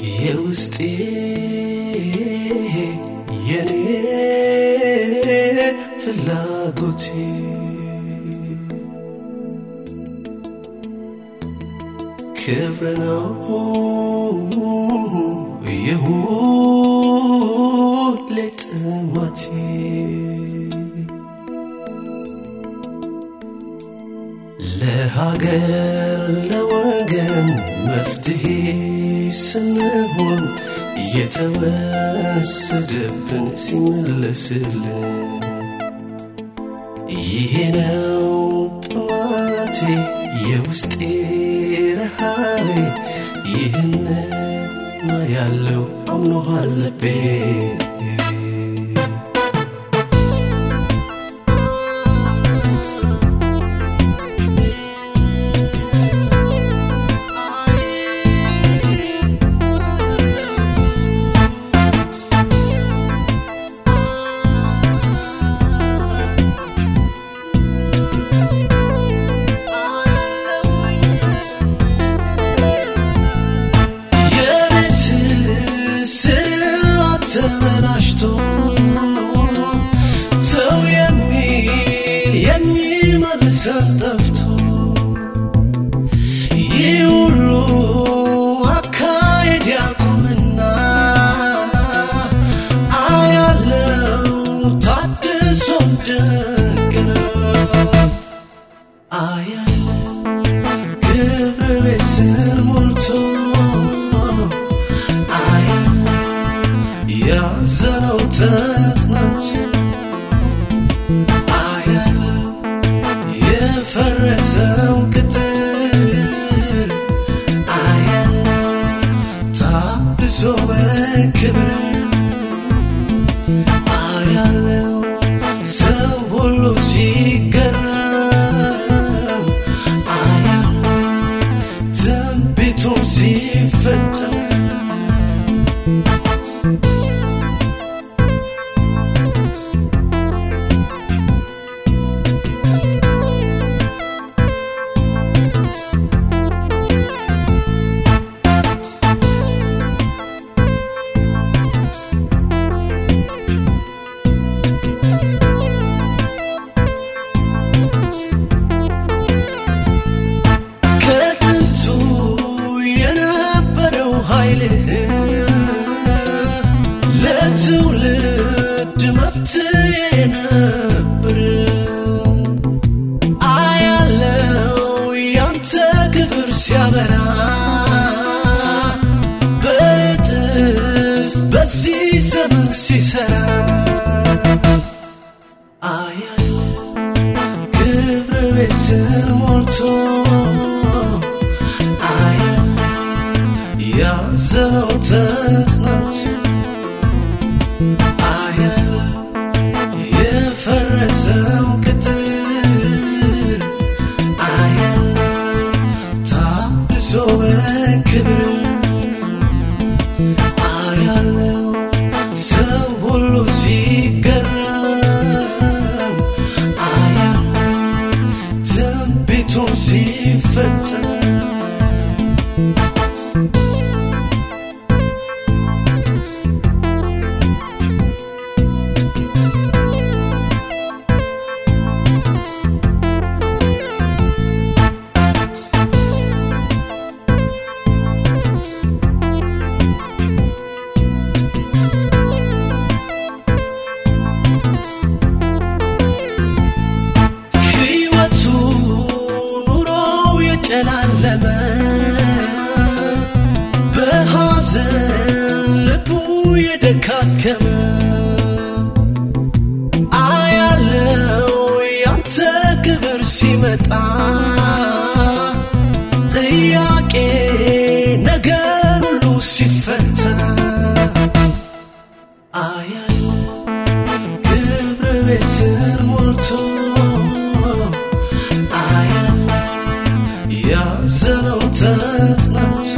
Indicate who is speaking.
Speaker 1: የውስጤ የኔ ፍላጎቴ። ክብር ነው የሁሌ ጥማቴ። ለሀገር ለወገን መፍትሄ ስንሆን እየተወሰደብን ሲመለስልን ይሄ ነው ጥማቴ የውስጤ ረሃቤ። ይህንማ ያለው አምኖሃል ልቤ ጠፍቶ ይህ ሁሉ አካሄድ ያቁምና አያለው ታድሶ እንደገና አያለው ክብር ቤትን ሞልቶ አያለ ያዘነው ተጽናንቶ ታድሶ በክብር አያለው ነበር። አያለው ያንተ ክብር ሲያበራ በእጥፍ በዚህ ዘመን ሲሰራ አያለው ሞልቶ አያለው ሰው ሁሉ ሲገረም አያለው ትንቢቱም ሲፈጸም ኑሮው የጨላለመ በሐዘን ልቡ የደካከመ። አያለው ያንተ ክብር ሲመጣ። ጥያቄ ነገር ሁሉ ሲፈታ ያዘነው ተጽናንቶ